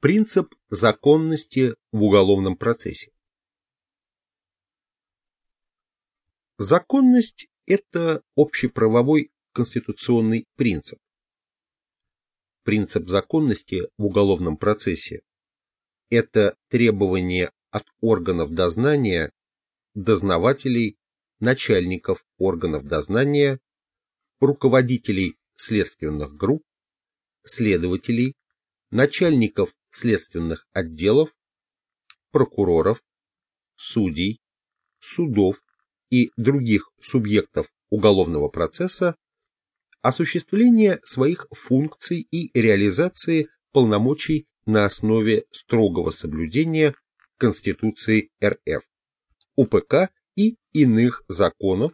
Принцип законности в уголовном процессе. Законность – это общеправовой конституционный принцип. Принцип законности в уголовном процессе – это требование от органов дознания, дознавателей, начальников органов дознания, руководителей следственных групп, следователей, начальников следственных отделов, прокуроров, судей, судов и других субъектов уголовного процесса осуществление своих функций и реализации полномочий на основе строгого соблюдения Конституции РФ, УПК и иных законов,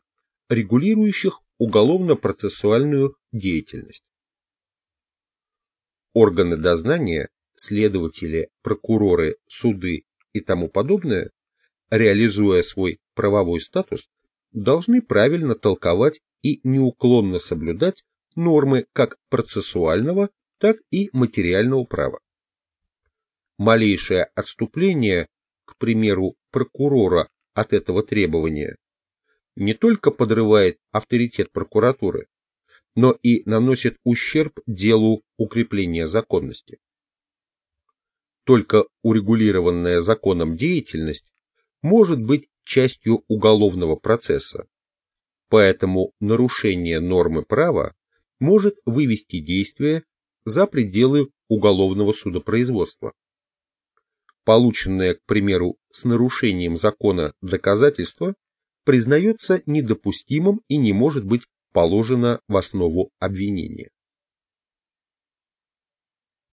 регулирующих уголовно-процессуальную деятельность. Органы дознания, следователи, прокуроры, суды и тому подобное, реализуя свой правовой статус, должны правильно толковать и неуклонно соблюдать нормы как процессуального, так и материального права. Малейшее отступление, к примеру, прокурора от этого требования, не только подрывает авторитет прокуратуры, но и наносит ущерб делу укрепления законности. Только урегулированная законом деятельность может быть частью уголовного процесса, поэтому нарушение нормы права может вывести действие за пределы уголовного судопроизводства. Полученное, к примеру, с нарушением закона доказательство признается недопустимым и не может быть положено в основу обвинения.